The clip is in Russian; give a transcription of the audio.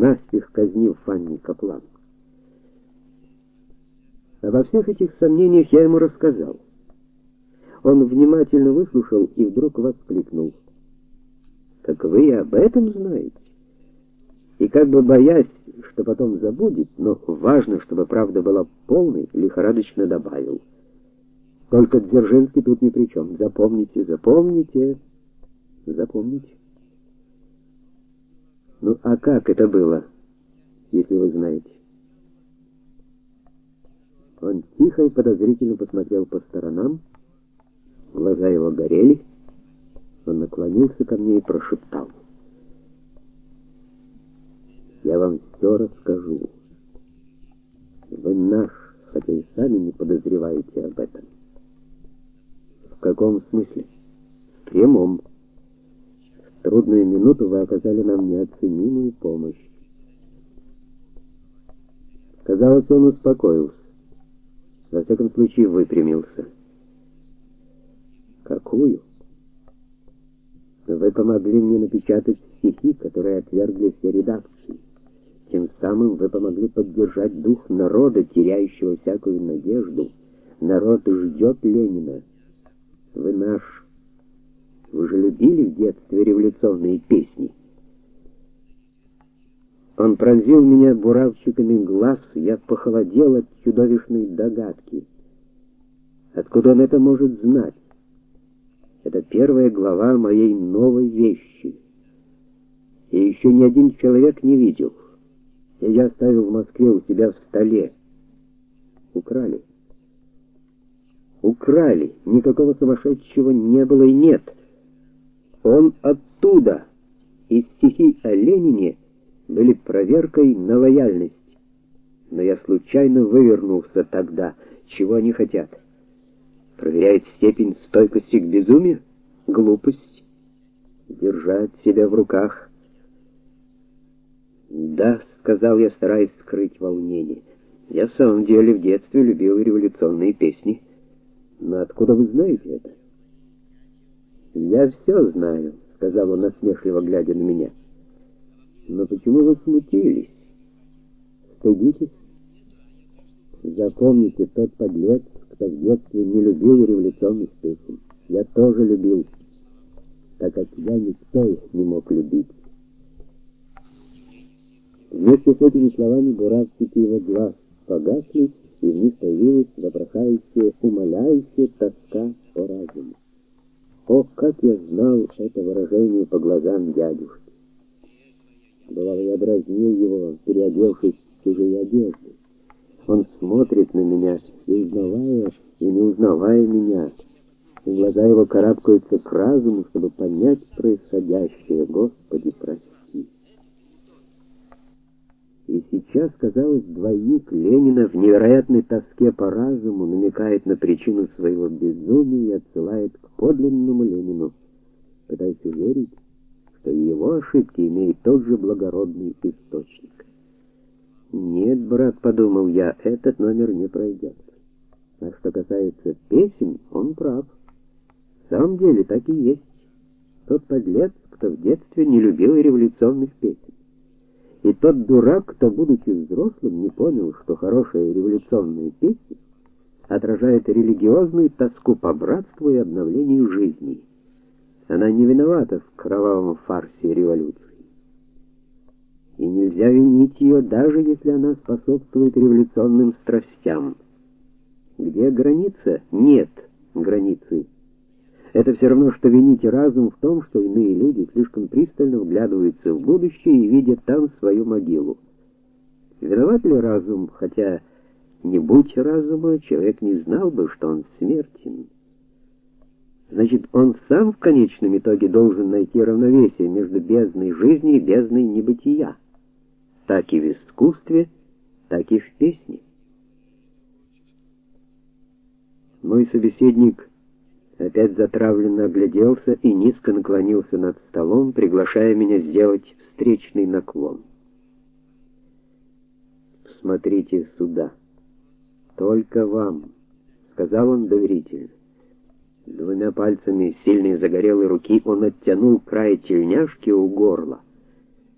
наспех казнив Фанни Каплан. Обо всех этих сомнениях я ему рассказал. Он внимательно выслушал и вдруг воскликнул: "Так вы и об этом знаете?" И как бы боясь, что потом забудет, но важно, чтобы правда была полной, лихорадочно добавил: "Только Дзержинский тут ни при чем. Запомните, запомните, запомните". Ну а как это было, если вы знаете? Он тихо и подозрительно посмотрел по сторонам. Глаза его горели. Он наклонился ко мне и прошептал: "Я вам все расскажу. Вы наш, хотя и сами не подозреваете об этом". В каком смысле? В прямом. Трудную минуту вы оказали нам неоценимую помощь. Казалось, он успокоился. Во всяком случае, выпрямился. Какую? Вы помогли мне напечатать стихи, которые отвергли все редакции. Тем самым вы помогли поддержать дух народа, теряющего всякую надежду. Народ ждет Ленина. Вы наш. Любили в детстве революционные песни. Он пронзил меня буравчиками глаз, я похолодел от чудовищной догадки. Откуда он это может знать? Это первая глава моей новой вещи. И еще ни один человек не видел. Я оставил в Москве у себя в столе. Украли. Украли. Никакого сумасшедшего не было и нет. Он оттуда. Из стихи о Ленине были проверкой на лояльность. Но я случайно вывернулся тогда. Чего они хотят? Проверяют степень стойкости к безумию? Глупость? Держать себя в руках? Да, сказал я, стараясь скрыть волнение. Я в самом деле в детстве любил революционные песни. Но откуда вы знаете это? Я все знаю, сказал он насмешливо глядя на меня. Но почему вы смутились? Стыдитесь? Запомните, тот подлец, кто в детстве не любил революционных песен. Я тоже любил, так как я никто их не мог любить. Вместе с этими словами буравчики его глаз погасли, и в них появилась вопрошающая, умоляющая тоска по разуму. О, как я знал это выражение по глазам дядюшки! Бывало, я дразнил его, переодевшись в чужие одежды. Он смотрит на меня, и узнавая, и не узнавая меня. И глаза его карабкаются к разуму, чтобы понять происходящее. Господи, прости. И сейчас, казалось, двойник Ленина в невероятной тоске по разуму намекает на причину своего безумия и отсылает к подлинному Ленину, пытаясь уверить, что его ошибки имеют тот же благородный источник. Нет, брат, подумал я, этот номер не пройдет. А что касается песен, он прав. В самом деле так и есть. Тот подлец, кто в детстве не любил революционных песен. И тот дурак, кто, будучи взрослым, не понял, что хорошая революционная песня отражает религиозную тоску по братству и обновлению жизни. Она не виновата в кровавом фарсе революции. И нельзя винить ее, даже если она способствует революционным страстям. Где граница? Нет границы. Это все равно что винить разум в том, что иные люди слишком пристально вглядываются в будущее и видят там свою могилу. Виноват ли разум, хотя не будь разума, человек не знал бы, что он смертен. Значит, он сам в конечном итоге должен найти равновесие между бездной жизни и бездной небытия. Так и в искусстве, так и в песне. Мой собеседник опять затравленно огляделся и низко наклонился над столом, приглашая меня сделать встречный наклон. Смотрите сюда. Только вам, сказал он доверительно. Двумя пальцами сильной загорелой руки он оттянул край тельняшки у горла.